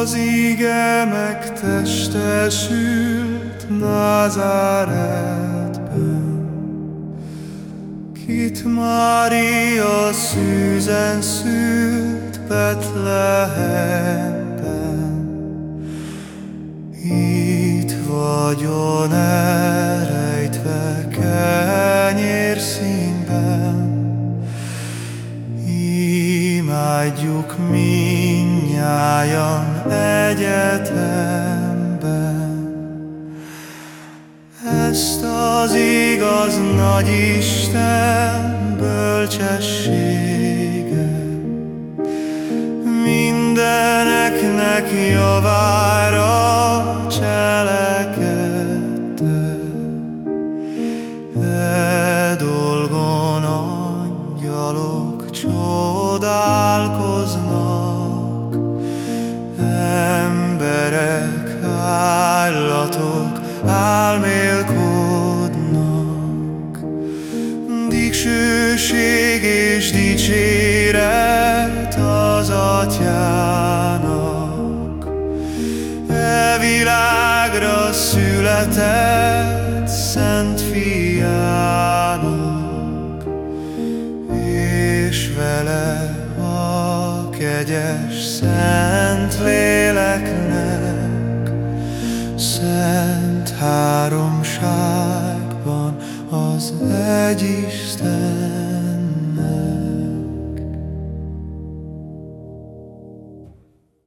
Az ige megtestesült Názáretben, Kit Mária szűzen szült Betlehemben. Itt vagyon elrejtve kenyér színben, Imádjuk minnyájan egyetemben Ezt az igaz nagy Isten bölcsessége Mindeneknek javára cselekedte. E dolgon angyalok csodálkoznak állatok álmélkodnak. Dicsőség és dicséret az atyának. E világra született szent fiának. És vele a kegyes szent léleknek háromságban az egy Isten